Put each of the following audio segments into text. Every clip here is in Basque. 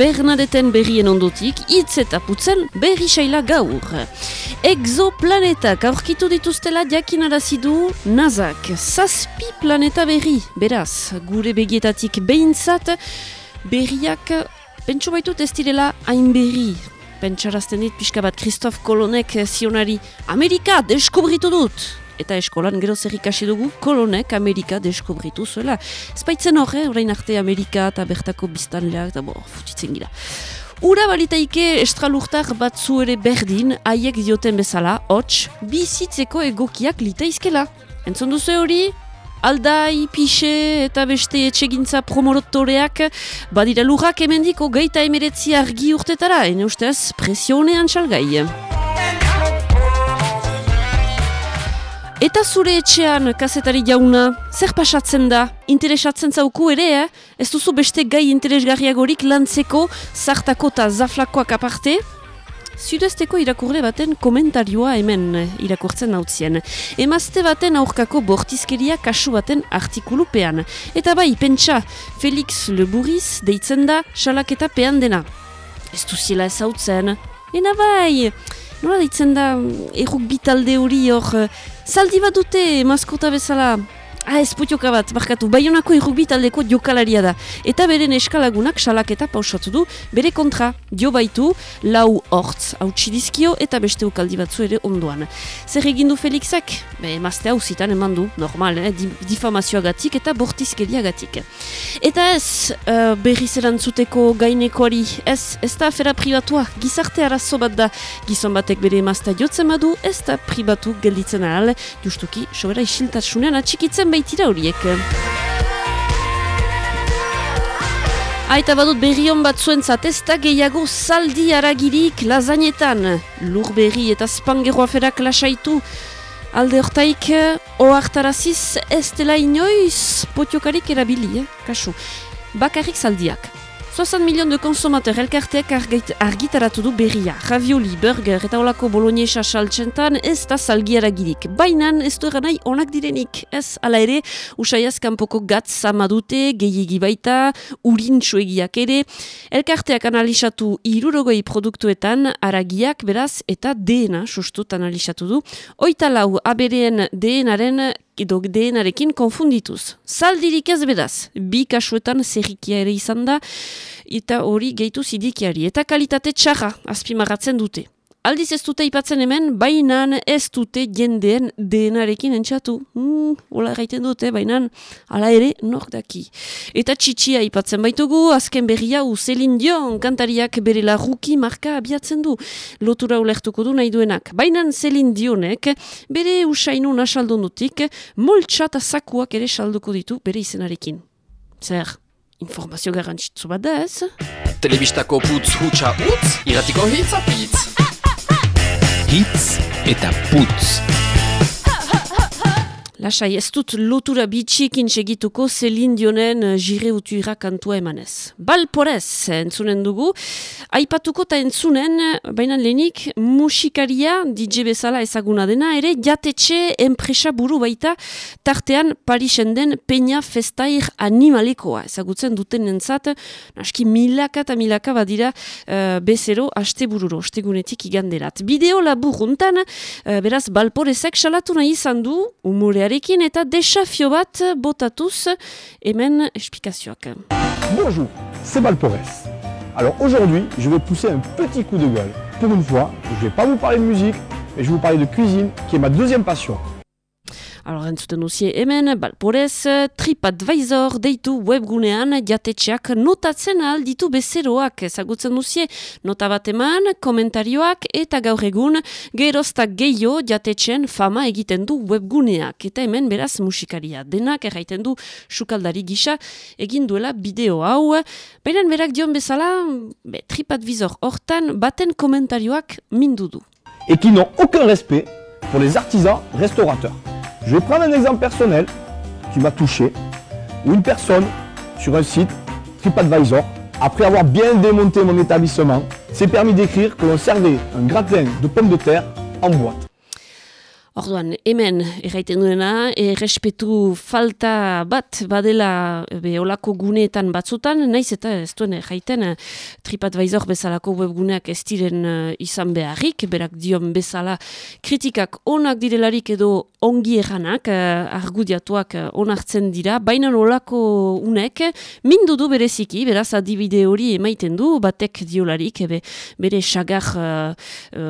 Bernadeten berrien ondotik, hitz eta putzen berri saila gaur. Exoplanetak aurkitu dituztela arazidu nazak. Zazpi planeta berri, beraz, gure begietatik behintzat, berriak, pentsu baitut ez direla hain berri. Pentsarazten dit, pixka bat, Christoph Kolonek zionari, Amerika, deskubritu dut! Eta eskolan gero zer ikasi dugu kolonek Amerika deskubritu zuela. Espaitzen horre, orain arte Amerika eta bertako biztanleak, eta bo, futitzen gira. Ura balitaike estralurtar batzu ere berdin, haiek dioten bezala, hots, bizitzeko egokiak litaizkela. Entzun duzu hori? Aldai, pixe eta beste etxegintza promorotoreak badira lurrak emendiko gaita emeretzi argi urtetara, ene ustez presionean salgai. Eta zure etxean, kazetari jauna, zer pasatzen da? Interesatzen zauku ere, eh? Ez duzu beste gai interesgarriagorik lantzeko, zartako eta zaflakoak aparte? Zudezteko irakurle baten komentarioa hemen irakurtzen nautzien. Emazte baten aurkako bortizkeria kasu baten artikulupean. Eta bai, pentsa, Felix Leburiz deitzen da salaketa pean dena. Ez duziela ez hau zen. Ena bai, nola deitzen da erruk bitalde hori hor Zaldi bat dute maskota bezala Ah, ez putioka bat, barkatu, baionako irrugbi taldeko jokalaria da. Eta beren eskalagunak salaketa pausatu du, bere kontra, dio baitu, lau hortz hautsi dizkio eta beste ukaldi batzu ere ondoan. Zer egin du Felixak? Be, mazte hau zitan eman du, normal, eh? difamazioa gatik eta bortizkeria gatik. Eta ez, uh, berri zerantzuteko gainekoari, ez, ez da afera privatua, gizarte arazo bat da, gizon batek bere mazta jotzen badu, ez da pribatu gelditzen ahal, justuki, sobera isiltatsunean atxikitzen baitira horiek. Aita badut berrion bat zuen zatezta gehiago zaldi aragirik lazainetan. Lur berri eta spangeroa ferak lasaitu. Alde hortaik, oartaraziz ez dela inoiz potiokarik erabili, eh? kasu. Bakarrik zaldiak. 60 milion de konsomater elkarteak argitaratu du berria. Ravioli, burger eta olako bolognesa saltsentan ez da salgiara girik. Bainan ez du nahi onak direnik. Ez ala ere, usaiaz kanpoko gatz amadute, gehiegi baita, urin txuegiak ere. Elkarteak analizatu irurogoi produktuetan, aragiak beraz eta DNA sustut analizatu du. Oita lau abereen DNaren edo DNArekin konfundituz. Zaldirik ez bedaz, bi kasuetan zerrikia ere izan da, eta hori gehitu zidikiari, eta kalitate txarra azpimaratzen dute. Aldiz ez dute ipatzen hemen, bainan ez dute jendeen denarekin entxatu. Hmm, Ola gaiten dute, bainan ala ere nor daki. Eta txitsia ipatzen baitugu, azken berria u Zelin Dion kantariak bere larruki marka abiatzen du. Lotura ulertuko du nahi duenak. Bainan Zelin Dionek bere usainu nasaldundutik moltsa eta sakuak ere salduko ditu bere izenarekin. Zer, informazio garantzitzu bat da ez? Telebistako putz hutsa utz, iratiko hitz apitz hitz eta putz. Lasai, ez dut lotura bitxiekin segituko Zelin dionen uh, jire utuira kantua emanez. Balporez, entzunen dugu. Aipatuko eta entzunen, baina lehenik, musikaria, DJ bezala ezaguna dena, ere jatetxe enpresa buru baita, tartean Parisen den peña festair animalekoa. Ezagutzen duten entzat, naski milaka eta milaka badira uh, bezero haste bururo, ostegunetik iganderat. Bideo labur uh, beraz, Balporezek salatu nahi izan du, umoreari Bonjour, c'est Balpores. Alors aujourd'hui, je vais pousser un petit coup de gueule. Pour une fois, je ne vais pas vous parler de musique, mais je vais vous parler de cuisine, qui est ma deuxième passion. Alors, entzuten usie hemen, balporez, TripAdvisor deitu webgunean jatetxeak notatzen alditu bezeroak. Ezagutzen usie, nota bat eman, komentarioak eta gaur egun geroztak gehiago jatetxen fama egiten du webguneak. Eta hemen beraz musikaria denak erraiten du sukaldari gisa egin duela bideo hau. Baina berak dion bezala, be, TripAdvisor hortan baten komentarioak mindu du. Et qui aucun respect pour les artisans restaurateurs. Je vais prendre un exemple personnel qui m'a touché, une personne sur un site TripAdvisor, après avoir bien démonté mon établissement, s'est permis d'écrire que l'on servait un gratin de pommes de terre en boîte. Orduan, hemen erraiten duena, errespetu falta bat badela be, olako guneetan batzutan, naiz eta ez duen erraiten TripAdvisor bezalako webguneak ez diren uh, izan beharrik, berak dion bezala kritikak onak direlarik edo ongi erranak, uh, argudiatuak uh, onartzen dira, baina olako unek, mindu du bereziki, beraz adibide hori emaiten du, batek diolarik, ebe, bere uh,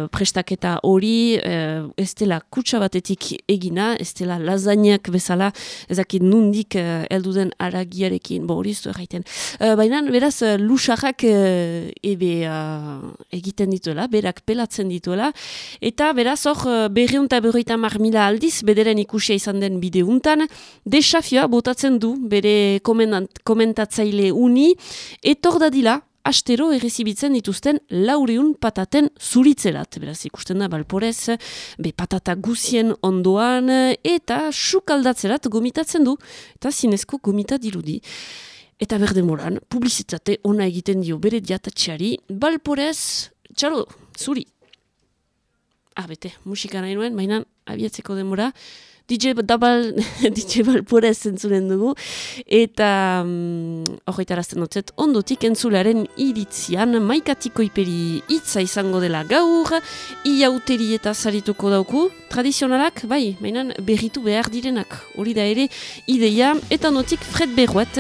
prestaketa hori, uh, ez dela kutsa batetik egina, ez dela lasagnak bezala, ezakit nundik uh, elduden aragiarekin, bo hori. Uh, Baina, beraz, uh, lusarrak uh, ebe uh, egiten dituela, berak pelatzen dituela, eta beraz, hor, uh, berriunta berroita marmila aldiz, bederen ikusia izan den bideuntan, desafioa botatzen du, bere komentatzaile uni, etor dadila, astero errezibitzen dituzten laureun pataten zuritzerat. Beraz, ikusten da, balporez, be patata guzien ondoan, eta sukaldatzerat gomitatzen du, eta zinezko gomita dirudi. Eta berde moran, publizitate ona egiten dio bere diatatxeari, balporez, txalo, zuri. Ah, bete, musika nahi nuen, mainan, abiatzeko demora, DJ Dabal, DJ Balpura zentzuren dugu, eta um, horretarazten dutzet, ondotik entzularen iritzian, maikatiko iperi hitza izango dela gaur, iauteri eta zarituko dauku, tradizionalak, bai, mainan berritu behar direnak, hori da ere, ideia, eta notik Fred Berruet,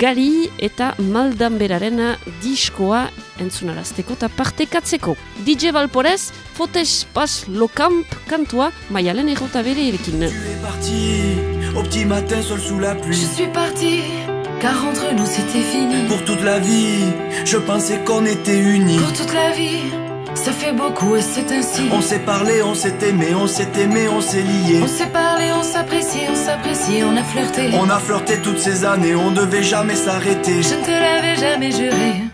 Gali eta Maldan Beraren diskoa entzunarazteko eta partekatzeko. DJ Balporez, Fotes Pas Lokamp kantua, maialen errota bere erekin. es parti, au petit matin seul sous la pluie. Je suis parti, car entre nous c'était fini. Pour toute la vie, je pensais qu'on était unis. Pour toute la vie, ça fait beaucoup et c'est ainsi. On s'est parlé, on s'est aimé, on s'est aimé, on s'est lié. On s'est parlé, on s'apprécie, on s'apprécie, on a flirté. On a flirté toutes ces années, on devait jamais s'arrêter. Je ne te l'avais jamais juré.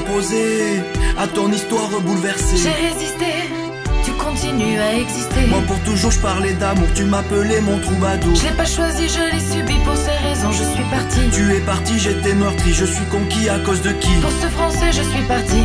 Opposé à ton histoire bouleversée. J'ai résisté, tu continues à exister. Moi pour toujours je parlais d'amour, tu m'appelais mon troubadour. Je l'ai pas choisi, je l'ai subi pour ces raisons, je suis parti. Tu es parti, j'étais meurtri, je suis conquis à cause de qui? Pour ce français, je suis parti.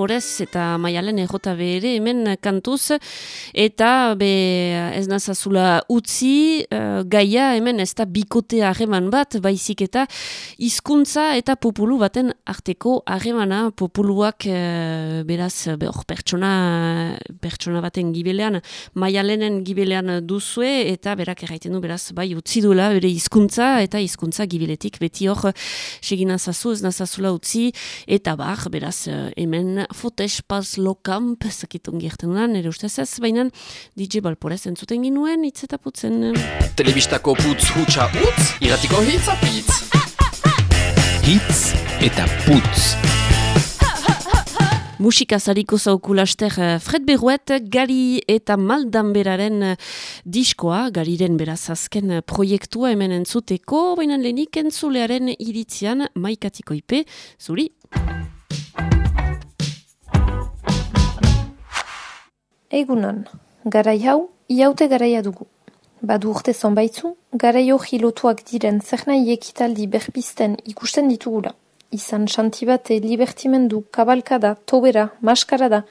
DJ Balporez eta maialen errota ere hemen kantuz. Eta be ez nazazula utzi uh, gaia hemen ez da bikote harreman bat baizik eta hizkuntza eta populu baten arteko harremana. Populuak uh, beraz be, hor pertsona pertsona baten gibelean maialenen gibelean duzue eta berak erraiten du beraz bai utzi duela bere hizkuntza eta hizkuntza gibeletik. Beti hor segin nazazu ez nazazula utzi eta bar beraz eh, hemen fotes pas lokamp zakitun gerten da, nire ustez ez, baina DJ Balporez entzuten ginuen hitz eta putzen. Telebistako putz hutsa utz, iratiko hitz apitz. Hitz eta putz. Musika zariko zauku laster eh, Fred Berruet, Gari eta Maldanberaren eh, diskoa, Gariren beraz azken eh, proiektua hemen entzuteko, baina lehenik entzulearen iritzian maikatiko ipe, zuri? Egunon, garai hau, iaute garaia dugu. Badu urte zonbaitzu, garai hori lotuak diren zernai ekitaldi berpisten ikusten ditugula. Izan xantibate, libertimendu, kabalkada, tobera, maskarada,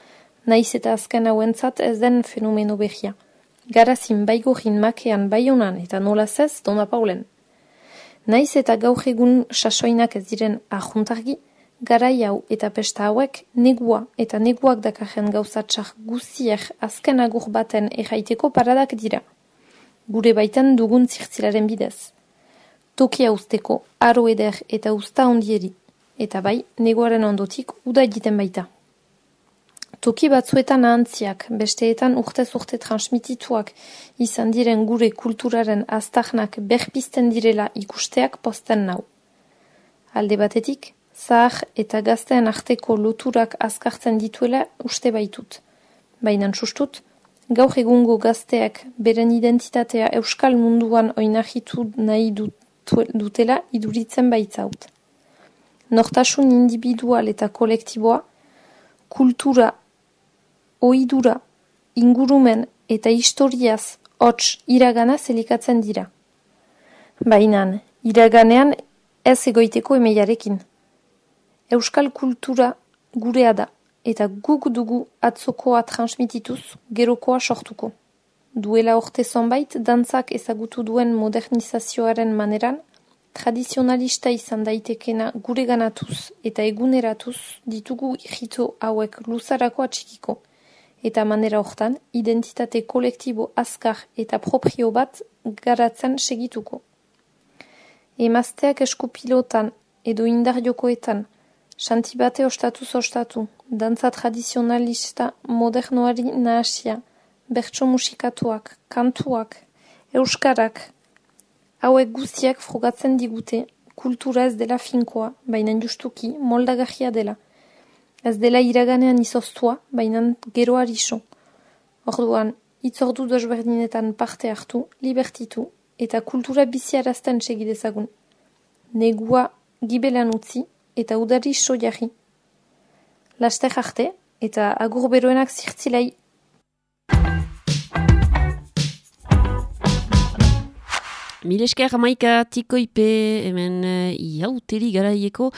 naiz eta azken hauentzat ez den fenomeno behia. Garazin baigorin makean baionan eta nolaz ez dona paulen. Naiz eta gaur egun sasoinak ez diren ahuntargi, garai hau eta pesta hauek negua eta neguak dakarren gauzatsak guziek azken agur baten erraiteko paradak dira. Gure baitan dugun zirtzilaren bidez. Tokia usteko, aro eder eta usta ondieri. Eta bai, neguaren ondotik uda egiten baita. Toki batzuetan ahantziak, besteetan urtez urte transmitituak izan diren gure kulturaren aztarnak berpisten direla ikusteak posten nau. Alde batetik, zahar eta gaztean arteko loturak azkartzen dituela uste baitut. Baina sustut, gaur egungo gazteak beren identitatea euskal munduan oinahitu nahi dutela iduritzen baitzaut. Nortasun individual eta kolektiboa, kultura, oidura, ingurumen eta historiaz hots iragana zelikatzen dira. Bainan, iraganean ez egoiteko emeiarekin. Euskal kultura gurea da, eta guk dugu atzokoa transmitituz gerokoa sortuko. Duela orte zonbait, dantzak ezagutu duen modernizazioaren maneran, tradizionalista izan daitekena gure ganatuz eta eguneratuz ditugu irrito hauek luzarako atxikiko. Eta manera hortan, identitate kolektibo azkar eta proprio bat garatzen segituko. Emazteak eskupilotan edo indar jokoetan, Santibate ostatu, dantza tradizionalista modernoari nahasia, bertso musikatuak, kantuak, euskarak, hauek guztiak frogatzen digute, kultura ez dela finkoa, baina justuki, moldagarria dela. Ez dela iraganean izoztua, baina geroari so. Orduan, itzordu desberdinetan parte hartu, libertitu, eta kultura biziarazten segidezagun. Negua gibelan utzi, eta udari so jarri. Laster arte, eta agur beroenak zirtzilai. Milesker maika tikoipe hemen uh, iauteri garaieko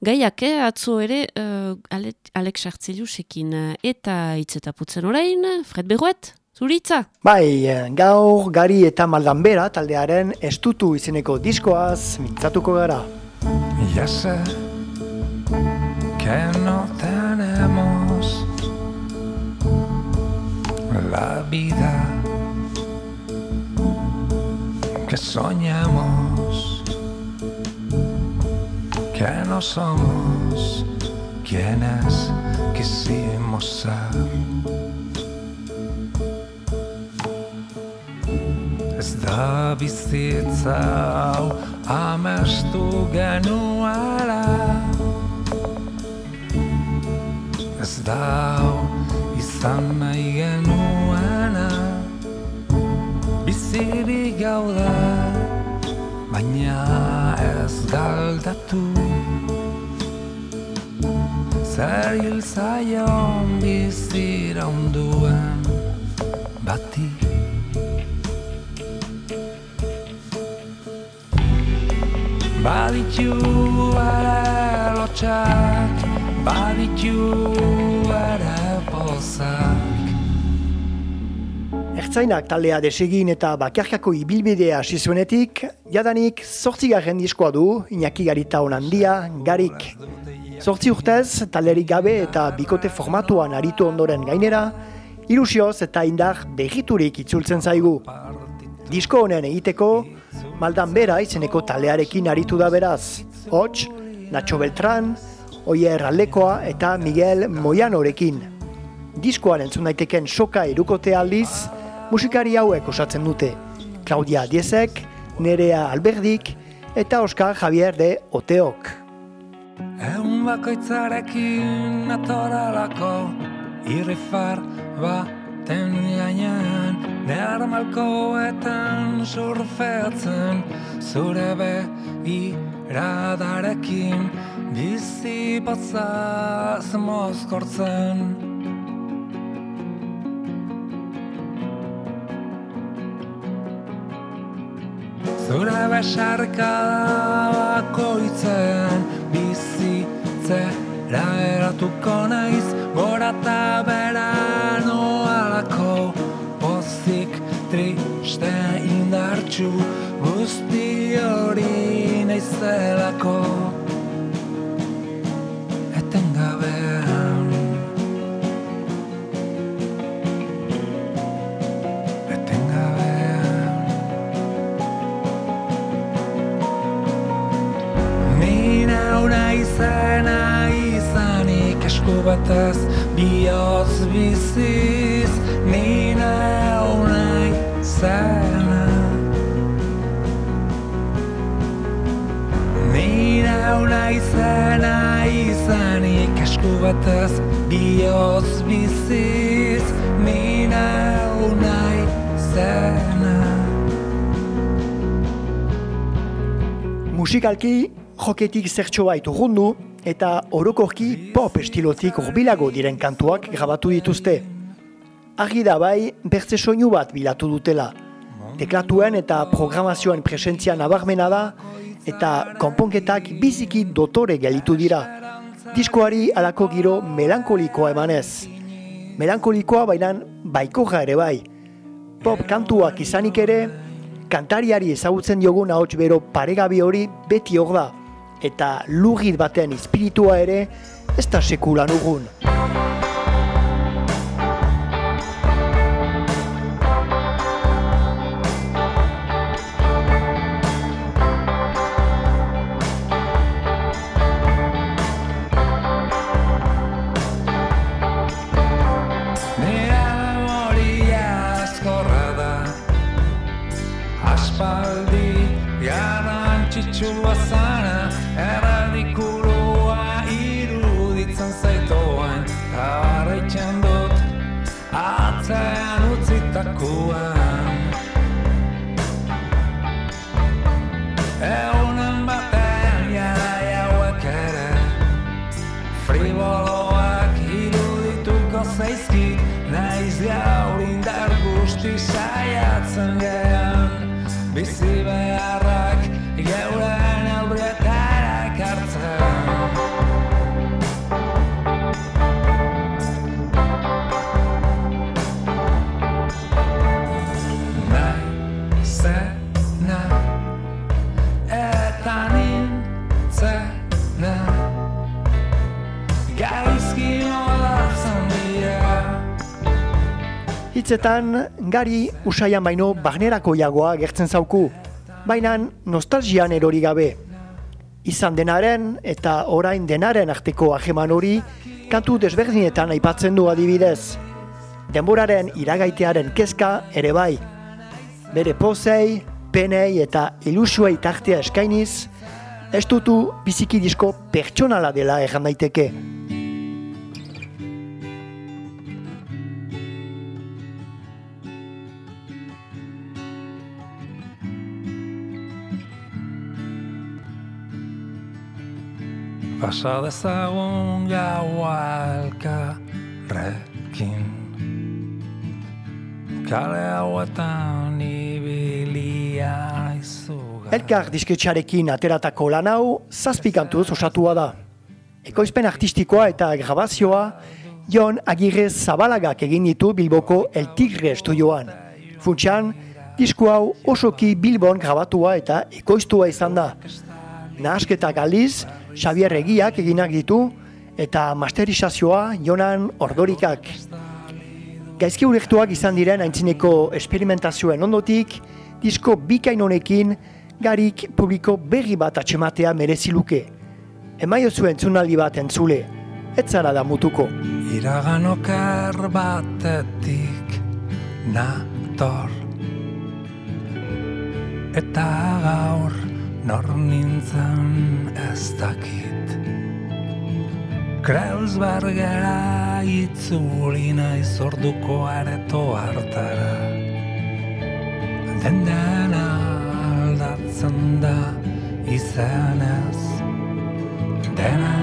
gaiak eh, atzo ere uh, Alex Artzeliusekin uh, eta itzetaputzen orain, Fred Berruet, zuritza? Bai, eh, gaur gari eta maldanbera taldearen estutu izeneko diskoaz mintzatuko gara. Ya sé que no tenemos la vida que soñamos, que no somos quienes quisimos ser. Ez da bizitza hau amestu da hau izan nahi genuena. Bizirik gaude baina ez galdatu. Zer hil zaion bizira unduen bati. Baditu ere lotxak, baditu ere pozak Ertzainak taldea desegin eta bakarkako ibilbidea hasi zuenetik, jadanik zortzigarren diskoa du, Iñaki Garita handia, garik. Zortzi urtez, talerik gabe eta bikote formatuan aritu ondoren gainera, ilusioz eta indar berriturik itzultzen zaigu. Disko honen egiteko, maldan bera izeneko talearekin aritu da beraz. Hots, Nacho Beltran, Oier Aldekoa eta Miguel Moyanorekin. Diskoan entzun daiteken soka erukote aldiz, musikari hauek osatzen dute. Claudia Diezek, Nerea Alberdik eta Oscar Javier de Oteok. Egun bakoitzarekin atoralako irrifar baten gainean Nehar malkoetan surfeatzen zure begiradarekin bizi batzaz mozkortzen Zure besarka bakoitzen bizitzera eratuko naiz Gora eta bera noalako pozik triste indartxu Guzti hori naizelako izena izanik esku batez bihotz biziz Ni nauna izena Ni nauna izena izanik esku batez bihotz biziz Ni nauna izena Musikalki, joketik zertxo bait urrundu eta orokorki pop estilotik urbilago diren kantuak grabatu dituzte. Argi da bai, bertze soinu bat bilatu dutela. Teklatuen eta programazioen presentzia nabarmena da eta konponketak biziki dotore gelitu dira. Diskoari alako giro melankolikoa emanez. Melankolikoa bainan baikorra ere bai. Pop kantuak izanik ere, kantariari ezagutzen diogun ahots bero paregabi hori beti hor da. Eta lugit baten espiritua ere ez da sekulan ugun. Hitzetan, gari usaian baino bagnerako jagoa gertzen zauku, baina nostalgian erori gabe. Izan denaren eta orain denaren arteko ajeman hori kantu desberdinetan aipatzen du adibidez. Denboraren iragaitearen kezka ere bai. Bere pozei, penei eta ilusuei tartea eskainiz, ez dutu biziki disko pertsonala dela erran daiteke. Pasa dezagun gaua elkarrekin Kale hauetan ibilia izuga Elkar disketxarekin ateratako lan hau zazpi kantuz osatua da. Ekoizpen artistikoa eta grabazioa Jon Agirre Zabalagak egin ditu Bilboko El Tigre estudioan. Funtsan, disko hau osoki Bilbon grabatua eta ekoiztua izan da. Nahasketak aldiz, Xavier Egiak eginak ditu eta masterizazioa Jonan Ordorikak. Gaizki urektuak izan diren aintzineko esperimentazioen ondotik, disko bikain honekin garik publiko berri bat atxematea merezi luke. Emaio zuen zunaldi bat entzule, ez zara da mutuko. Iragan oker batetik nator Eta gaur nor nintzen ez dakit. Kreuzbergera itzuli naiz orduko areto hartara. Den dena aldatzen da izanez Dena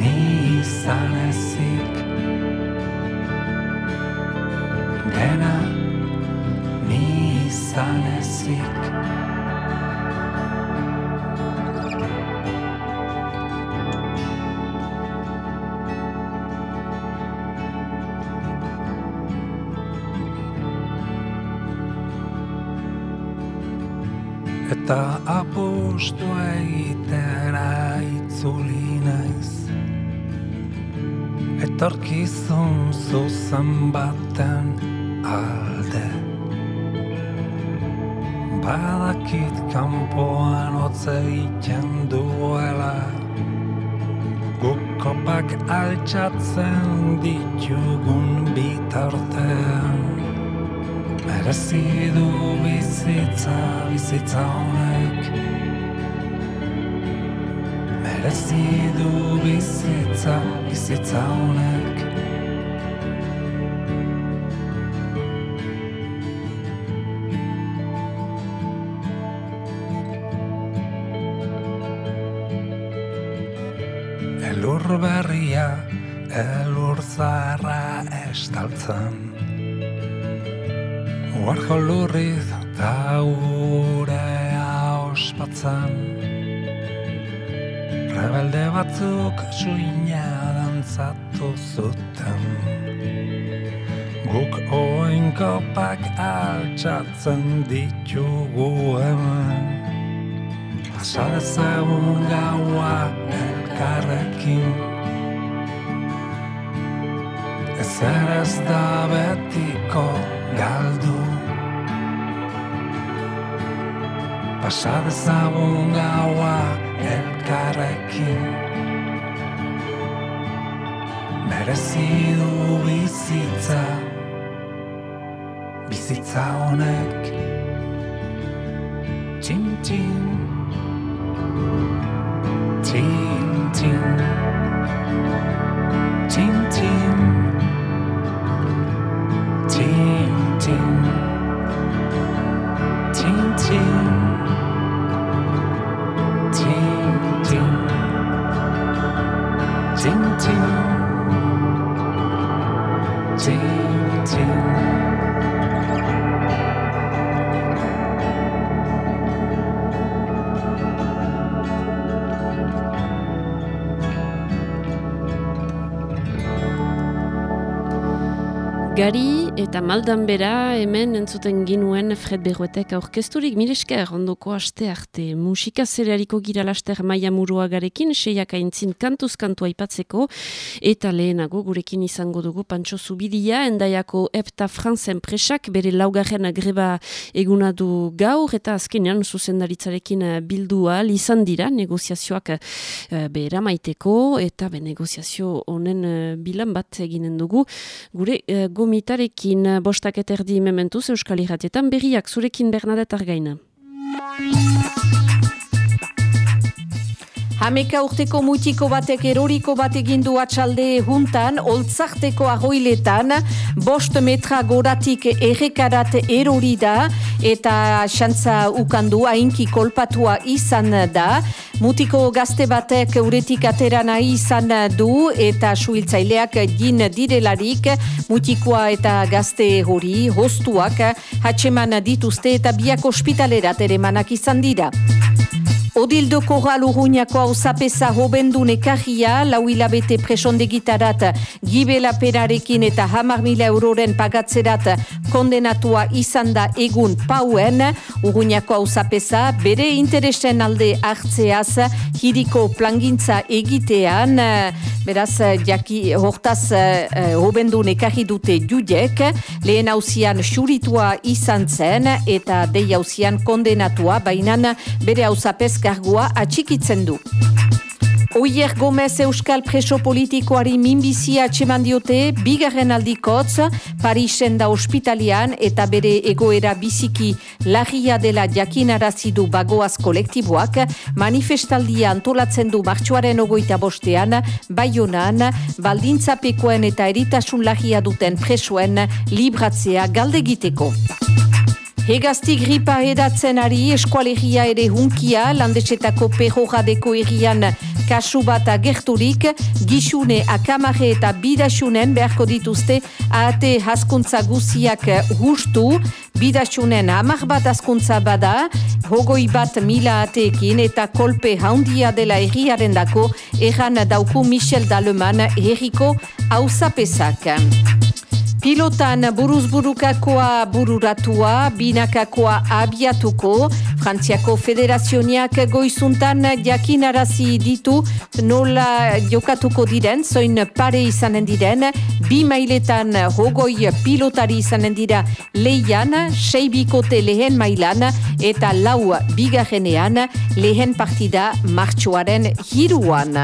ni izan ezik. Dena ni izan apostu egitera itzuli naiz Etorkizun zuzen baten alde Badakit kanpoan hotz egiten duela. Guk kopak altxatzen ditugun bitartean Merezi du bizitza, bizitza honek bizi du bizitza, bizitza honek. Elur berria, elur zarra estaltzen. Uarjo lurriz eta ospatzen. ospatzen. Rebelde batzuk suina dantzatu zuten. Guk oinkopak altxatzen ditugu hemen Pasa dezagun gaua elkarrekin. Ezer ez da betiko galdu. Pasa dezagun gaua elkarrekin Merezi du bizitza Bizitza honek txin Txin, txin Txin, dari eta maldan bera hemen entzuten ginuen Fred Berruetek aurkezturik. Miresker ondoko aste arte. Musika zerariko gira laster maia murua garekin seiak aintzin kantuz kantua aipatzeko. Eta lehenago gurekin izango dugu Pantxo Zubidia endaiako epta franzen presak bere laugarren greba eguna du gaur. Eta azkenean zuzendaritzarekin bildua izan dira negoziazioak eh, behera maiteko. Eta be negoziazio honen eh, bilan bat eginen dugu. Gure eh, gomitarekin bostak eterdi mementuz Euskal Irratietan berriak zurekin Bernadette Argaina. Hameka urteko mutiko batek eroriko bat egindu atxalde juntan, oltzarteko arroiletan, bost metra goratik errekarat erori da, eta xantza ukandu hainki kolpatua izan da. Mutiko gazte batek uretik atera nahi izan du, eta suhiltzaileak gin direlarik, mutikoa eta gazte hori, hostuak, hatxeman dituzte eta biak ospitalerat ere manak izan dira. Odildo Korral urruñako hau zapesa hobendu nekarria, lau hilabete presondegitarat gibela perarekin eta hamar mila euroren pagatzerat kondenatua izan da egun pauen, urruñako hau zapesa bere interesen alde hartzeaz hiriko plangintza egitean, beraz jaki hortaz uh, hobendu nekarri dute judek, lehen hausian xuritua izan zen eta dei hausian kondenatua, bainan bere hau zapes kargua atxikitzen du. Oier Gomez Euskal preso politikoari minbizia atseman diote, bigarren aldikotz, Parisen da ospitalian eta bere egoera biziki lagia dela jakinarazi du bagoaz kolektiboak, manifestaldia antolatzen du martxoaren ogoita bostean, baionan, baldintzapekoen eta eritasun lagia duten presoen libratzea galdegiteko. Hegazti gripa edatzen ari eskualegia ere hunkia, landesetako perroradeko egian kasu bat agerturik, gixune akamare eta bidasunen beharko dituzte ahate haskuntza guziak hustu, bidasunen hamar bat haskuntza bada, hogoi bat mila ateekin eta kolpe haundia dela erriaren dako, erran dauku Michel Daleman herriko hausapesak. Pilotan buruzburukakoa bururatua, binakakoa abiatuko, Frantziako Federazioniak goizuntan jakinarazi ditu nola jokatuko diren, zoin pare izanen diren, bi mailetan hogoi pilotari izanen dira leian, sei bikote lehen mailan, eta lau bigarrenean lehen partida martxoaren hiruan.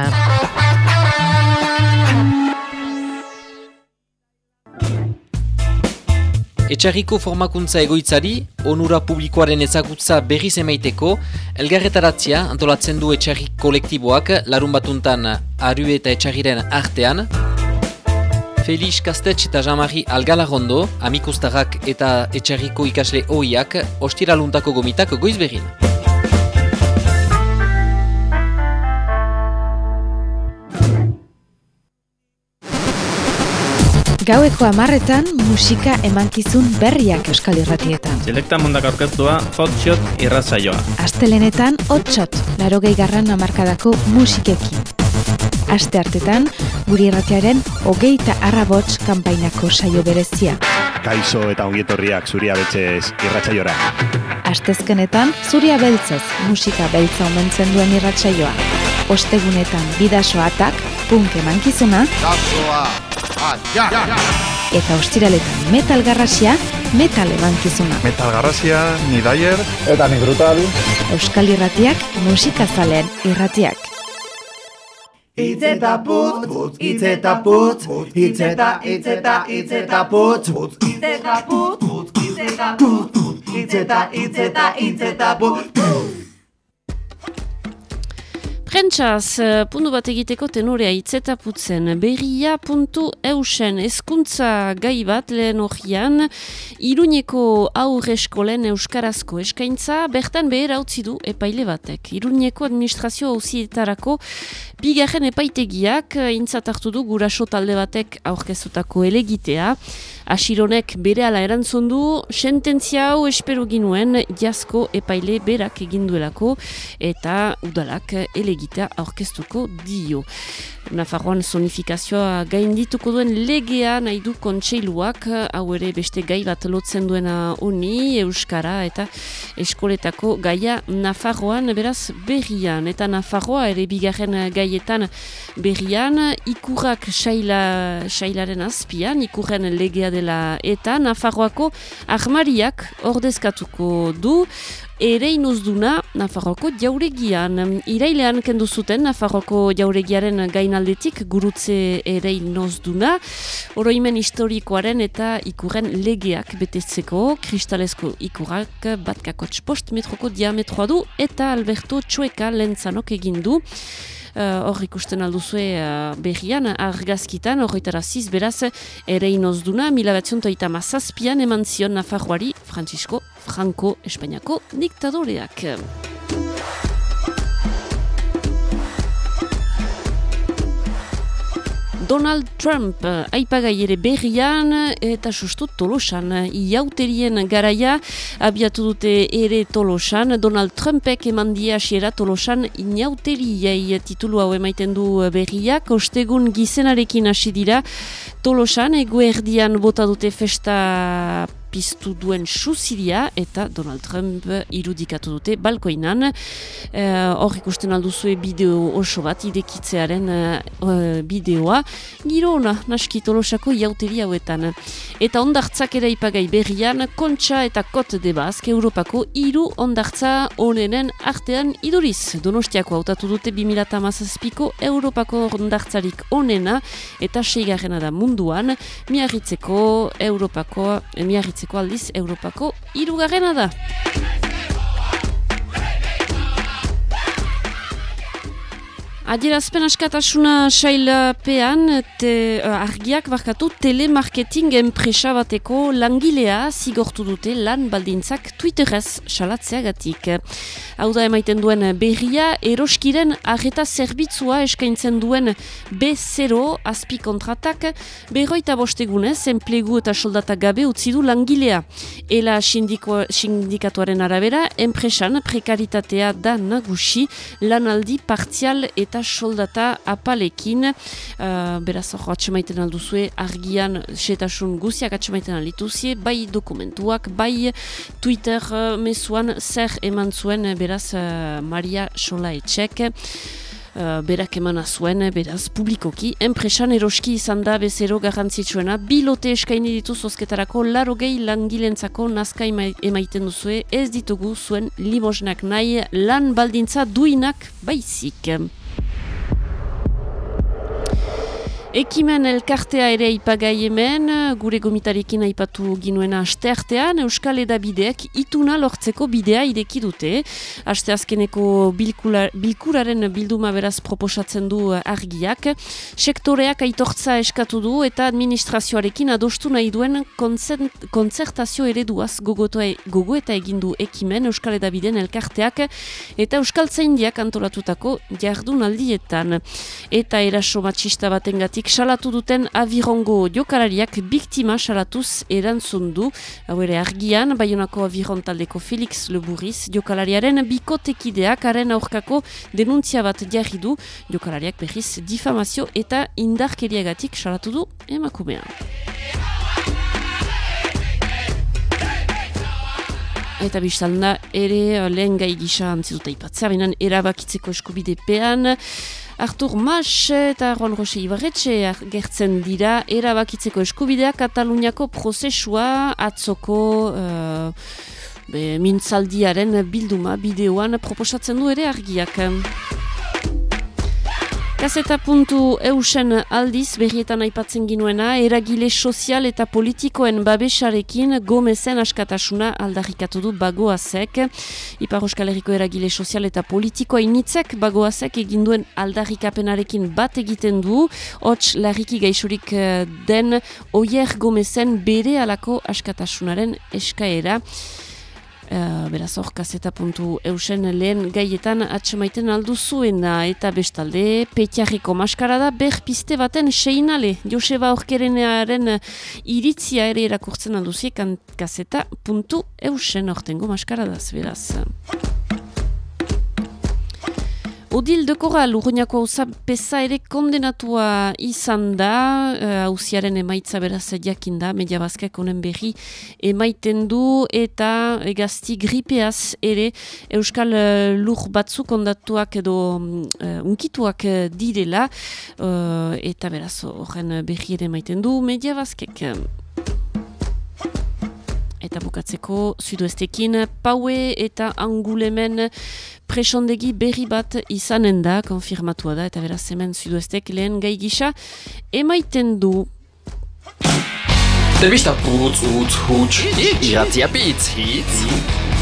Etxarriko formakuntza egoitzari, onura publikoaren ezagutza berriz emaiteko, elgarretaratzia antolatzen du etxarrik kolektiboak larun batuntan aru eta etxarriren artean. Felix Kastetx eta Jean-Marie Algalagondo, amikustarrak eta etxarriko ikasle oiak, ostiraluntako gomitak goiz Gaueko amarretan musika emankizun berriak euskal irratietan. Selekta mundak aurkeztua hotshot irratzaioa. Astelenetan hotshot, laro garran amarkadako musikekin. Aste hartetan, guri irratiaren hogeita arrabots kanpainako saio berezia. Kaixo eta ongietorriak zuria betxez irratzaiora. Astezkenetan, zuria beltzez musika beltza omentzen duen irratsaioa. Ostegunetan bidasoatak, punk emankizuna, eta ostiraletan metal garrasia, metal emankizuna. Metal garrasia, ni daier. Eta ni brutal. Euskal irratiak, musikazaleen irratiak. Itz eta putz, putz, itz eta putz, itz eta, itz eta, itz eta putz, itz eta putz, putz, itz eta putz, itz eta, itz eta, itz eta putz. Prentsaz, eh, puntu bat egiteko tenorea itzetaputzen berria puntu eusen eskuntza gai bat lehen horian Iruñeko aurre eskolen euskarazko eskaintza bertan behar utzi du epaile batek. Iruñeko administrazio hauzietarako bigarren epaitegiak eh, intzat hartu du guraso talde batek aurkezutako elegitea. Asironek bere ala erantzun du, sententzia hau espero ginuen jasko epaile berak eginduelako eta udalak elegitea aurkeztuko dio. Nafarroan zonifikazioa gaindituko duen legea nahi du kontseiluak, hau ere beste gai bat lotzen duena honi, Euskara eta eskoletako gaia Nafarroan beraz berrian. Eta Nafarroa ere bigarren gaietan berrian, ikurrak saila, sailaren azpian, ikurren legea dela eta Nafarroako armariak ordezkatuko du, ere inozduna Nafarroko jauregian. Irailean kendu zuten Nafarroko jauregiaren gainaldetik gurutze ere inozduna. Oroimen historikoaren eta ikurren legeak betetzeko, kristalezko ikurrak batkakotx post metroko diametroa du eta Alberto Txueka lentzanok egindu. Uh, hor ikusten alduzue uh, berrian, argazkitan, horretara ziz, beraz, ere inozduna, mila batzion mazazpian eman zion Nafarroari, Francisco Franco, Espainiako diktadoreak. Donald Trump aipagai ere berrian eta sustu tolosan. Iauterien garaia abiatu dute ere tolosan. Donald Trumpek eman dia asiera tolosan inauteriei titulu hau emaiten du berriak. Ostegun gizenarekin hasi dira tolosan eguerdian bota dute festa piztu duen suziria eta Donald Trump irudikatu dute balkoinan. Eh, Hor ikusten alduzue bideo oso bat idekitzearen uh, bideoa. Giro ona, naski tolosako jauteri hauetan. Eta ondartzak ere ipagai berrian, kontxa eta kot de bazk Europako hiru ondartza onenen artean iduriz. Donostiako hautatu dute 2008ko Europako ondartzarik onena eta seigarrena da munduan, miarritzeko Europako, eh, miarritzeko aldiz Europako hirugarrena da. Adierazpen askatasuna sailapean te, uh, argiak barkatu telemarketing enpresa bateko langilea zigortu dute lan baldintzak Twitterez salatzeagatik. Hau da emaiten duen berria eroskiren arreta zerbitzua eskaintzen duen B0 azpi kontratak berroita bostegunez enplegu eta soldata gabe utzi du langilea. Ela sindiko, sindikatuaren arabera, enpresan prekaritatea da nagusi lanaldi partzial eta soldata apalekin. Uh, beraz hor atxemaiten alduzue argian setasun guziak atxemaiten aldituzie bai dokumentuak, bai Twitter uh, mesuan zer eman zuen beraz uh, Maria Sola Etxek Uh, berak emana zuen, beraz, publikoki. Enpresan eroski izan da bezero garrantzitsuena, bilote eskaini ditu zozketarako laro gehi langilentzako nazka emaiten duzue, ez ditugu zuen limosnak nahi. Lan baldintza duinak baizik. Ekimen elkartea ere ipagai hemen, gure gomitarekin aipatu ginuena asteartean, Euskal Edabideek ituna lortzeko bidea ideki dute. Aste azkeneko bilkuraren bilduma beraz proposatzen du argiak. Sektoreak aitortza eskatu du eta administrazioarekin adostu nahi duen kontzertazio ereduaz gogo eta egindu ekimen Euskal Edabideen elkarteak eta Euskal Zaindiak antolatutako jardun. Eta eraso matxista baten salatu duten avirongo jokalariak biktima salatuz erantzun du. Hau ere argian, baionako aviron taldeko Felix Leburiz, jokalariaren bikotekideak haren aurkako denuntzia bat jarri du, jokalariak behiz difamazio eta indarkeriagatik salatu du emakumea. Eta biztalna ere lehen gai gisa antziduta ipatzea, baina erabakitzeko eskubidepean, Artur Mas eta Juan Jose Ibarretxe gertzen dira erabakitzeko eskubidea Kataluniako prozesua atzoko uh, mintzaldiaren bilduma bideoan proposatzen du ere argiak. Gazeta puntu eusen aldiz berrietan aipatzen ginuena, eragile sozial eta politikoen babesarekin gomezen askatasuna aldarrikatu du bagoazek. Ipar Euskal Herriko eragile sozial eta politikoa initzek bagoazek eginduen aldarrikapenarekin bat egiten du, hots larriki gaixurik eh, den oier gomezen bere alako askatasunaren eskaera. Uh, beraz hor, kaseta puntu eusen lehen gaietan atxemaiten aldu zuena eta bestalde petiarriko maskara da berpiste baten seinale Joseba Orkerenearen iritzia ere erakurtzen alduziek kaseta puntu eusen ortengo maskara da beraz. Odil dekora lurruñako hauza pesa ere kondenatua izan da, hauziaren uh, emaitza beraz jakin da, media bazkak honen berri emaiten du eta egazti gripeaz ere euskal uh, lur batzuk kondatuak edo uh, unkituak direla uh, eta beraz horren berri ere emaiten du media bazkak. Eta bukatzeko, sudoestekin, paue eta angulemen presondegi berri bat izanen da, konfirmatua da, eta beraz hemen sudoestek lehen gai gisa, emaiten du. Telbista putz, utz, huts, iratzia pitz, hitz.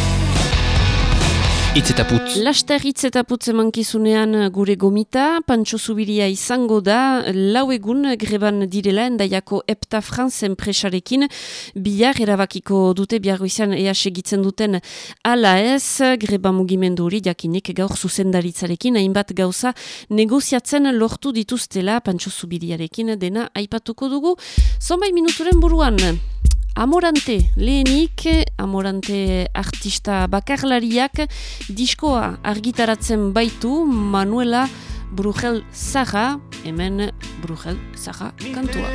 Itz eta putz. Laster itz eta putz emankizunean gure gomita, Pantxo Zubiria izango da, lau egun greban direla endaiako Epta France enpresarekin, bihar erabakiko dute, bihar izan ea segitzen duten ala ez, greba mugimendu hori jakinik gaur zuzendaritzarekin, hainbat gauza negoziatzen lortu dituztela Pantxo Zubiriarekin dena aipatuko dugu. Zonbait minuturen buruan. Amorante, lehenik, Amorante artista bakarlariak diskoa argitaratzen baitu Manuela Brugel Zaga, hemen Brugel Zaga kantua.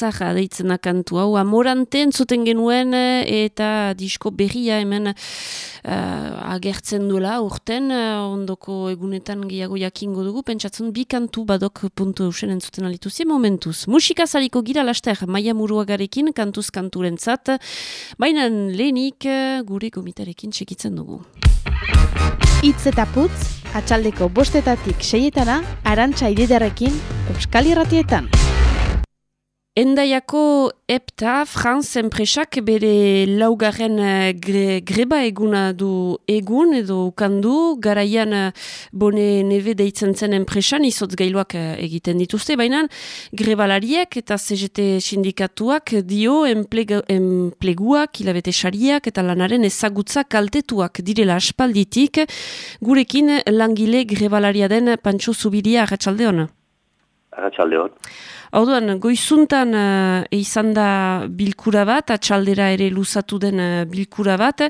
Zaha deitzena kantu hau amorante entzuten genuen eh, eta disko berria hemen eh, agertzen duela urten eh, ondoko egunetan gehiago jakingo dugu pentsatzen bi kantu badok puntu eusen entzuten alituzie momentuz. Musika zaliko gira laster maia muruagarekin kantuz kanturen zat, baina lehenik eh, gure gomitarekin txekitzen dugu. Itz eta putz, atxaldeko bostetatik seietana, arantxa ididarekin, Euskal Irratietan. Endaiako EPTA, Franz enpresak bere laugarren eh, gre, greba eguna du egun edo ukandu, garaian eh, bone neve deitzen zen enpresan izotz gailuak eh, egiten dituzte, baina grebalariek eta CGT sindikatuak dio enplega, enpleguak, hilabete sariak eta lanaren ezagutza kaltetuak direla aspalditik, gurekin langile grebalaria den Pantxo Zubiria, Arratxalde hona. Orduan, goizuntan uh, izan da bilkura bat, atxaldera ere luzatu den uh, bilkura bat,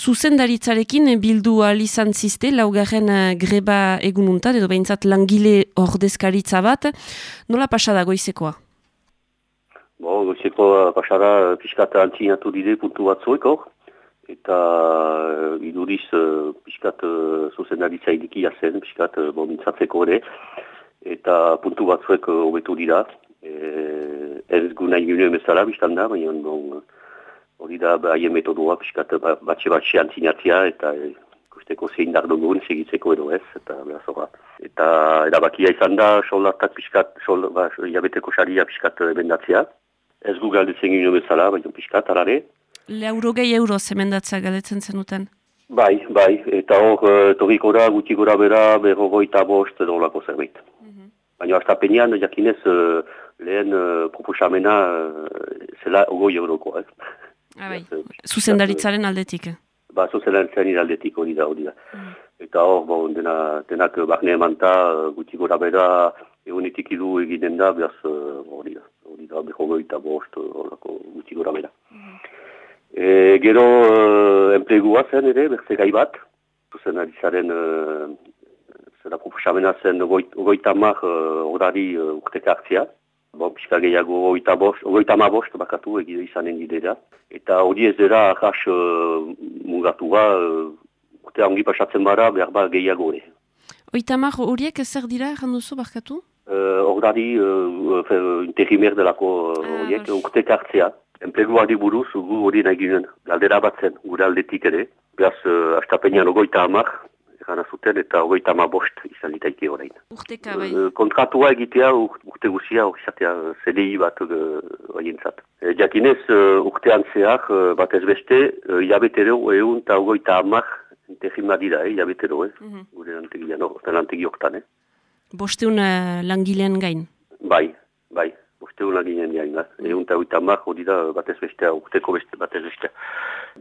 zuzendaritzarekin bildu izan ziste, laugarren uh, greba egununtan, edo behintzat langile ordezkaritza bat, nola pasada goizekoa? Bo, goizeko pasara pixkat antzinatu dide puntu batzuek hor, eta uh, iduriz uh, pixkat uh, zuzendaritza idiki jazen, pixkat uh, ere, eta puntu batzuek uh, hobetu dira, e, ez gu nahi gune bezala biztan da, baina bon, hori da haien metodua, pixkat ba- batxe batxe antzinatzia, eta e, ikusteko zein dar dugun, segitzeko edo ez, eta behar zora. Eta erabakia izan da, soldatak pixkat, sol, ba, jabeteko saria pixkat eh, bendatzea. Ez gu galdetzen gine bezala, baina pixkat, alare. Leurogei euro zemendatza galetzen zenuten. Bai, bai, eta hor, torriko da, guti gora bera, berrogoita bost edo lako zerbait. Baina astapenean, jakinez, eh, lehen uh, proposamena uh, zela ogoi euroko, ez? Ah, bai. Zuzendaritzaren aldetik. Ba, zuzendaritzaren aldetik hori da, hori da. Eta hor, bon, dena, denak barne emanta, guti gora bera, egunetik idu egiten da, behaz, hori da, hori da, berrogoita bost, horako guti gora bera. E, gero, uh, enplegua zen ere, berze gai bat, zuzendaritzaren uh, zera proposamena zen ogoit, ogoita mar uh, horari uh, urteka hartzia. Bon, pixka gehiago ogoita, bost, ogoita ma bost bakatu egide izanen gidera. Eta hori ez dira ahas uh, mugatua, uh, urte ongi pasatzen bara, behar ba gehiago ere. Oitamar horiek zer dira, erran duzu, barkatu? Uh, Ordari, uh, interimer delako uh, horiek, urtek hartzea. Enpleguari buruz, gu hori nahi ginen, galdera bat zen, gure aldetik ere. Beaz, uh, astapenean ogoita hamar, Zara zuten eta hogeita ma bost izan litaike orain. Urteka bai? E, kontratua egitea urte guzia hori zatea CDI eh, bat eh, horientzat. E, jakinez urtean zehar bat ez beste hilabetero egun eta hogeita amak entegima dira, eh, hilabetero, eh? Mm -hmm. gure antegian, no, hortan antegioktan. Eh? Bosteun uh, langilean gain? Bai, bai boste hona ginen jain, da. Egun eta oita mar, hori da, batez bestea, urteko beste, batez bestea.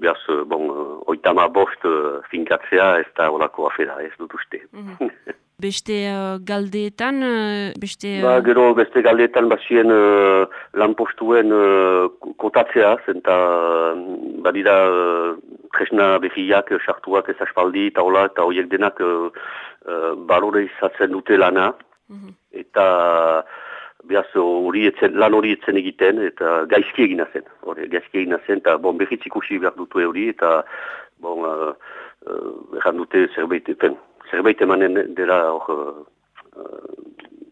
Beaz, eh, bon, eh, oita mar bost eh, finkatzea ez da olako afera, ez dut uste. Beste uh, galdeetan, uh, beste... Ba, gero beste galdeetan basien uh, lanpostuen uh, kotatzea, zenta mm, badira uh, tresna behiak uh, sartuak ez aspaldi eta hola, eta horiek denak uh, uh, balore izatzen dute lana, eta behaz hori etzen, lan hori etzen egiten, eta gaizki egina zen, hori, gaizki egina zen, eta bon, behitz ikusi behar dute hori, eta bon, uh, uh, erran dute zerbait, pen, zerbait emanen dela hor, uh,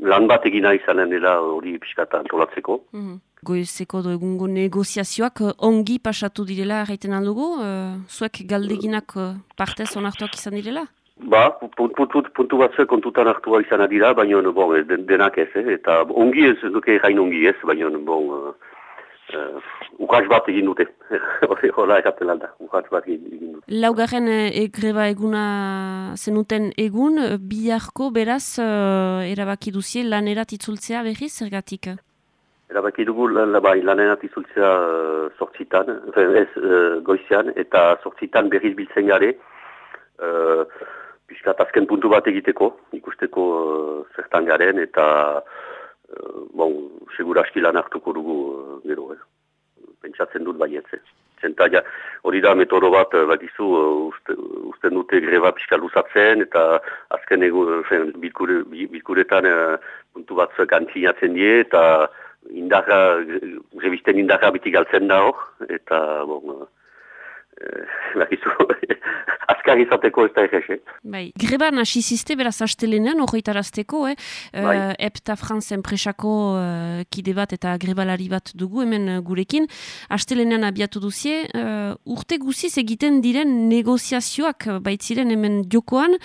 lan bat egina izanen dela hori pixkata antolatzeko. Mhm. Goizeko do egungo negoziazioak ongi pasatu direla erraiten aldugu? Uh, zuek galdeginak uh, partez onartuak izan direla? Ba, puntu, puntu, puntu batzuek kontutan hartua izan dira, baina bon, den- denak ez, eh? eta ongi ez duke gain ongi ez, baina bon, uh, uh, ukaz bat egin dute, hola erraten alda, ukaz bat egin, dute. Laugarren uh, e, greba eguna zenuten egun, biharko beraz uh, erabaki duzie lanerat itzultzea berriz zergatik? Erabaki dugu la, la, bai, lanenat izultzea uh, sortzitan, ez uh, goizean, eta sortzitan berriz biltzen gare, uh, piskat azken puntu bat egiteko, ikusteko uh, zertan garen, eta uh, bon, segura aski lan hartuko dugu uh, gero, eh. pentsatzen dut baietze. Zenta, ja, hori da metodo bat, uh, bakizu, uh, uste, usten dute greba pixka luzatzen, eta azken egu, uh, bilkure, bi- bilkuretan uh, puntu batzuek antzinatzen die, eta indarra, revisten indarra biti galtzen da hor, eta, bon, eh, bakizu, azkar izateko ez da egese. Bai, greban hasi ziste beraz astelenean horretarazteko, eh? Bai. Uh, Epta France enpresako uh, kide bat eta grebalari bat dugu hemen uh, gurekin. Astelenean abiatu duzie, uh, urte guziz egiten diren negoziazioak baitziren hemen jokoan,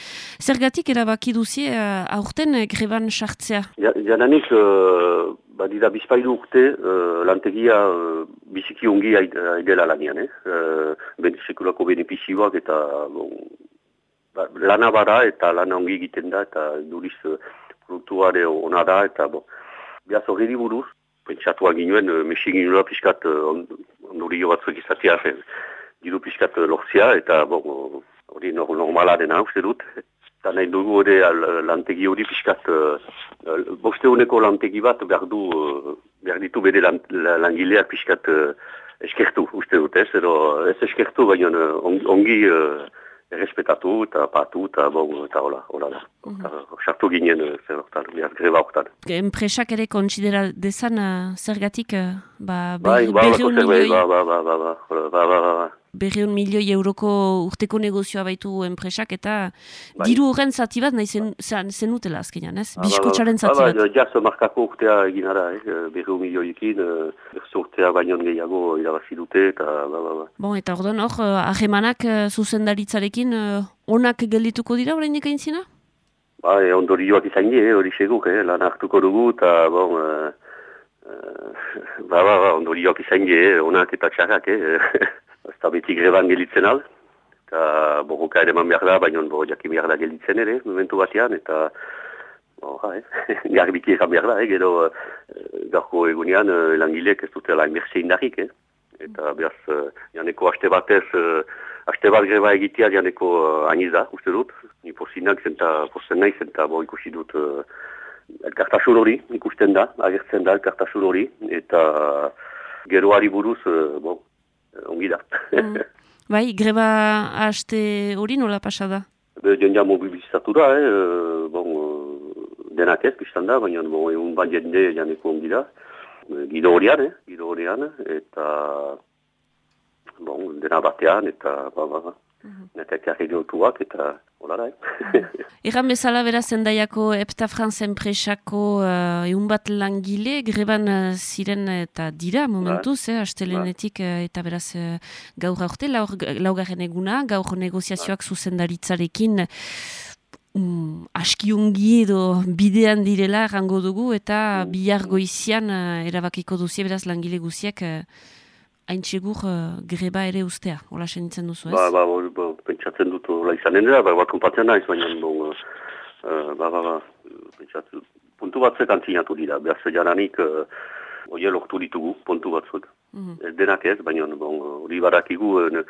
zergatik erabaki duzie uh, aurten greban sartzea. Ja, jananik, uh, badira bizpailu urte, uh, lantegia uh, biziki ongi aid- aidela lanian, eh? Uh, ben, sekulako benefizioak eta bon, ba, lana bara eta lana ongi egiten da eta duriz uh, produktuare ona da eta bon. Biaz horreri buruz, pentsatuak ginoen, uh, mesi ginoela pixkat uh, on- ondorio batzuk izatea, fen, diru pixkat uh, lortzea eta bon, hori nor, normala dena uste dut. Eta nahi dugu al- lantegi hori pixkat, uh, boste honeko lantegi bat behar du, uh, behar ditu bere lan, la- langileak pixkat uh, eskertu uste dut ez, edo ez eskertu, baina on- ongi uh, errespetatu eta patu eta bon, eta hola, hola da. Sartu ginen zer hortan, behar greba hortan. Enpresak ere kontsidera dezan uh, zergatik uh, ba, Bai, berri- ba, ba, berriehun zerbait, milioi- ba, ba, ba, ba, ba, ba, ba, ba, ba. Berreun milioi euroko urteko negozioa baitu enpresak eta Bai. diru horren zati bat nahi zen, zen, zenutela azkenean, ez? Biskotxaren zati ba, bat. Jaz markako urtea egin ara, eh, berreu milioikin, eh, berzo urtea baino gehiago irabazi dute, eta ba, ba, ba. Bon, eta orduan hor, eh, harremanak eh, zuzendaritzarekin eh, onak geldituko dira oraindik aintzina? Ba, e, ondorioak izan die, hori seguk, eh, lan hartuko dugu, eta, bon, eh, eh, ba, ba, ba, ondorioak izan die, onak eta txarrak, eh, ez da beti greban gelitzen al, eta borroka ere behar da, baina bo, jakin behar da gelitzen ere, momentu batean, eta, bo, ha, eh, garbiki egan behar da, eh, gero, eh, gaurko egunean, eh, langileek ez dute lan merze indarrik, eh, eta behaz, eh, janeko aste batez, eh, aste bat greba egitea janeko aniz da, uste dut. Ni pozinak zenta, pozen nahi zenta, bo ikusi dut uh, elkartasun hori, ikusten da, agertzen da elkartasun hori, eta geroari buruz, eh, ongi da. Bai, greba haste hori nola pasa da? Be, jendea mobilizatu da, eh, eh, bon, eh, denak ez, biztan da, baina bon, egun bat jende janeko ongi da. Eh, Gido horian, eh, gido horian, eta bon, dena batean, eta ba, ba, ba. Eta karri geotuak eta hola da. Egan bezala beraz endaiako Epta France enpresako uh, eun bat langile, greban uh, ziren eta dira momentuz, eh, astelenetik uh, eta beraz uh, gaur aurte, laur, laugarren eguna, gaur negoziazioak zuzendaritzarekin um, aski ongi edo bidean direla rango dugu eta bihar goizian uh, erabakiko duzie beraz langile guziak uh, hain txegur uh, greba ere ustea, hola senitzen duzu ez? Ba, ba, ba, ba, pentsatzen dut hola izanen dira, ba, ba, kompatzen naiz, baina, bon, uh, ba, ba, ba, pentsatzen, puntu batzuk antzinatu dira, behar jananik, uh, oie lortu ditugu, puntu batzuk. Ez denak ez, baina bon, hori badakigu eh,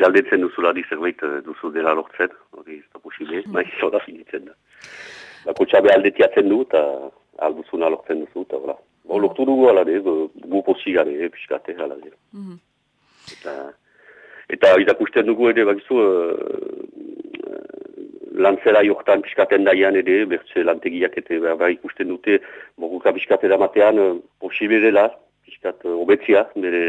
galdetzen duzulari zerbait eh, duzu dela lortzen, hori ez da posible, maiz hori finitzen da. Bako txabe aldetiatzen du eta alduzuna lortzen duzu, eta hola. Bo, lortu dugu alade, gu posi gare, eh, piskate alade. Eta, eta irakusten dugu ere, bakizu, uh, lantzera jortan piskaten daian ere, bertze lantegiak eta behar ikusten dute, moguka piskate damatean, uh, posible dela, piskat uh, obetzia, bere,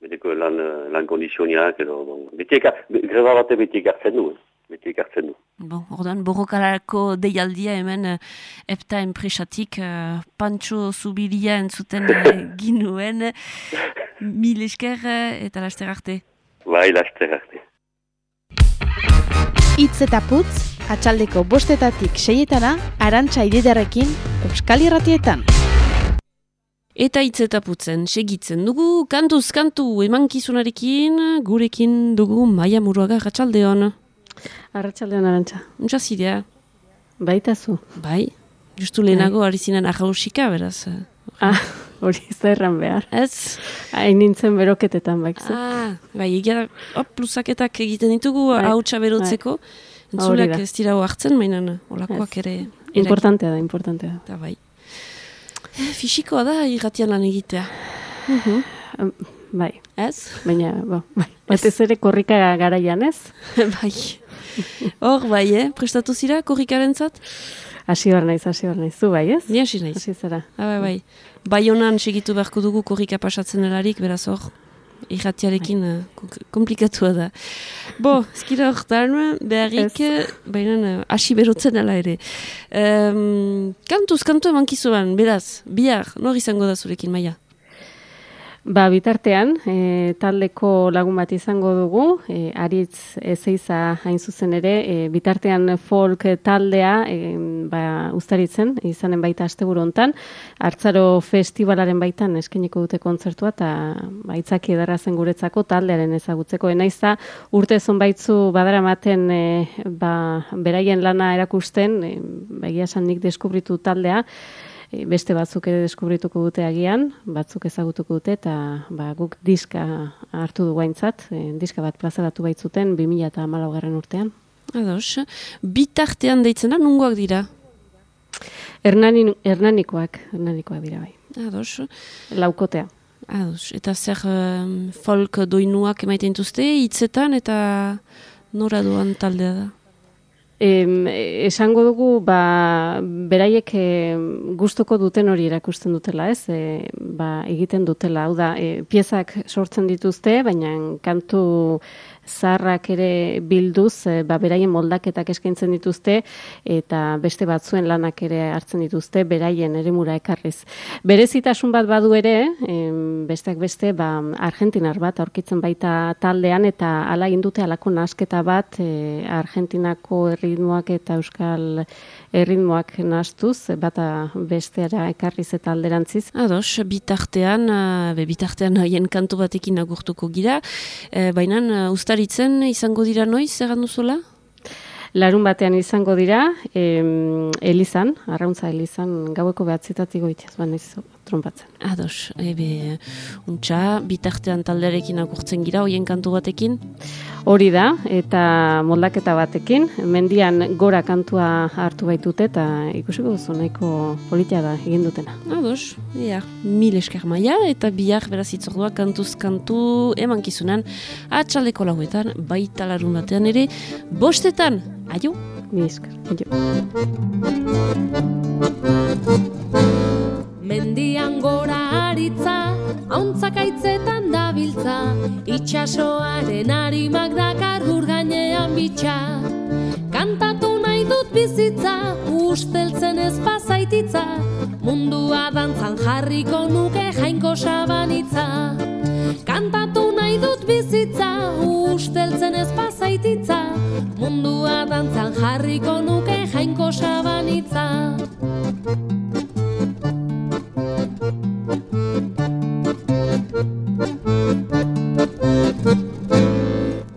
bereko lan, lan kondizioniak, edo, bon, beti eka, greba bate beti ekartzen du, eh, beti ekartzen du. Bon, ordan, borrokarako deialdia hemen uh, epta enpresatik uh, Pantxo Zubiria entzuten uh, ginuen, mil esker eta laster arte. Bai, laster arte. Itz eta putz, atxaldeko bostetatik seietana, arantxa ididarekin, Euskal Irratietan. Eta hitz eta putzen, segitzen dugu, kantuz kantu emankizunarekin, gurekin dugu maia muruaga ratxaldeon. Arratxaldeon arantxa. Untsa zidea? Baita zu. Bai, justu lehenago ari zinen ahausika, beraz. Ah, hori zerran behar. Ez? Hain nintzen beroketetan baik Ah, bai, egia, hop, plusaketak egiten ditugu Bai, hautsa berotzeko. bai. Da. ez dira hartzen, mainan, olakoak ere. Importantea da, importantea da. Eta bai. Eh, Fisikoa da irratian lan egitea. Em, Bai. Ez? Baina, bo, bai. Batez ere korrika garaian ez? bai. Hor, bai, eh? Prestatu zira korrikaren zat? Hasi behar naiz, hasi behar naiz. Zu bai, ez? Ni hasi naiz. Hasi zara. Ah, bai, bai. Baionan segitu beharko dugu korrika pasatzen delarik, beraz hor, irratiarekin eh, kom- komplikatua da. Bo, ezkira hortan, beharrik, baina eh, hasi berotzen ala ere. Um, kantuz, kantu emankizuan, beraz, bihar, nor izango da zurekin, maia? Ba, bitartean, e, taldeko lagun bat izango dugu, e, aritz ezeiza hain zuzen ere, e, bitartean folk taldea e, ba, ustaritzen, izanen baita asteburu hontan, hartzaro festivalaren baitan eskeniko dute kontzertua, eta ba, itzaki edarra zen guretzako taldearen ezagutzeko. Enaiza, urte zonbaitzu badara maten e, ba, beraien lana erakusten, e, ba, egia esan nik deskubritu taldea, beste batzuk ere deskubrituko dute agian, batzuk ezagutuko dute, eta ba, guk diska hartu du guaintzat, e, diska bat plazaratu baitzuten 2000 eta garren urtean. Ados, bitartean deitzen da, nungoak dira? Hernani, hernanikoak, hernanikoak dira bai. Ados. Laukotea. Ados, eta zer um, folk doinuak emaiten dituzte, hitzetan eta nora doan taldea da? Em, esango dugu, ba, beraiek e, gustuko duten hori erakusten dutela, ez? E, ba, egiten dutela, hau da, e, piezak sortzen dituzte, baina kantu zaharrak ere bilduz, e, ba, beraien moldaketak eskaintzen dituzte, eta beste batzuen lanak ere hartzen dituzte, beraien eremura ekarriz. Berezitasun bat badu ere, em, besteak beste, ba, argentinar bat aurkitzen baita taldean, eta ala egin dute alako nasketa bat, e, Argentinako erritmoak eta euskal erritmoak nastuz, bata besteara ekarriz eta alderantziz. Ados, bitartean, uh, be, bitartean haien kantu batekin agurtuko gira, e, baina uh, ustaritzen izango dira noiz, egan duzula? Larun batean izango dira, em, Elizan, arrauntza Elizan, gaueko behatzitatik goitez, baina trompatzen. Ados, ebe, untxa, bitartean taldearekin agurtzen gira, hoien kantu batekin? Hori da, eta moldaketa batekin, mendian gora kantua hartu baitute, eta ikusiko duzu nahiko politia da egin dutena. Ados, ea, mil esker maia, eta bihar beraz itzordua kantuz kantu emankizunan, atxaldeko lauetan, baita larun batean ere, bostetan, aio? Mi esker, aio. Mendian gora aritza, hauntzak aitzetan dabiltza, itxasoaren harimak dakargu itxa Kantatu nahi dut bizitza, usteltzen ez pasaititza Mundua dantzan jarriko nuke jainko sabanitza. Kantatu nahi dut bizitza, usteltzen ez pasaititza Mundua dantzan jarriko nuke jainko sabanitza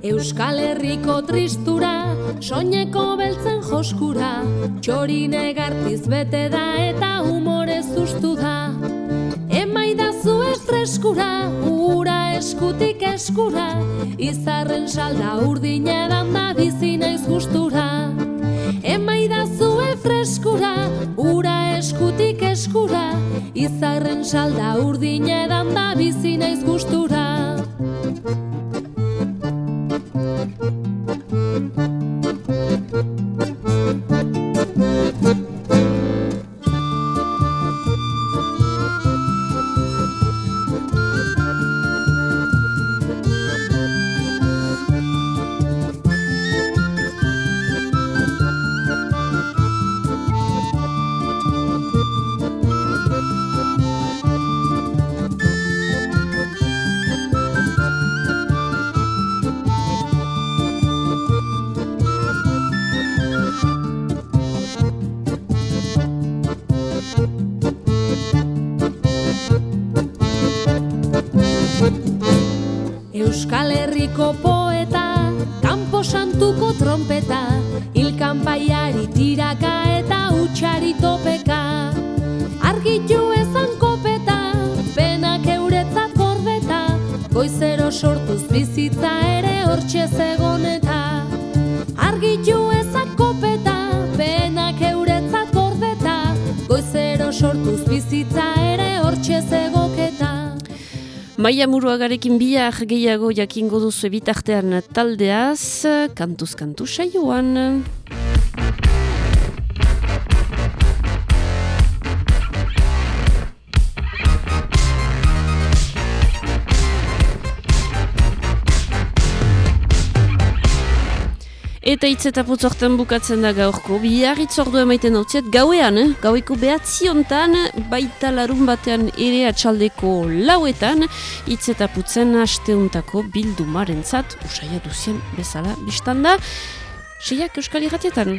Euskal Herriko tristura, soineko beltzen joskura, txorine gartiz bete da eta humorez ustu da. Emaidazu ez freskura, ura eskutik eskura, izarren salda urdina edan da bizi naiz gustura. Emaidazu freskura, ura eskutik eskura, izarren salda urdina edan da bizi naiz gustura. Maia muruagarekin bihar gehiago jakingo duzu bitartean taldeaz, kantuz kantu saioan. Eta hitz eta putzortan bukatzen da gaurko, bihar itzordu emaiten hautziet, gauean, eh? gaueko behatziontan, baita larun batean ere atxaldeko lauetan, hitz eta putzen asteuntako bildumaren zat, usaia duzien bezala biztanda, seiak euskal irratietan.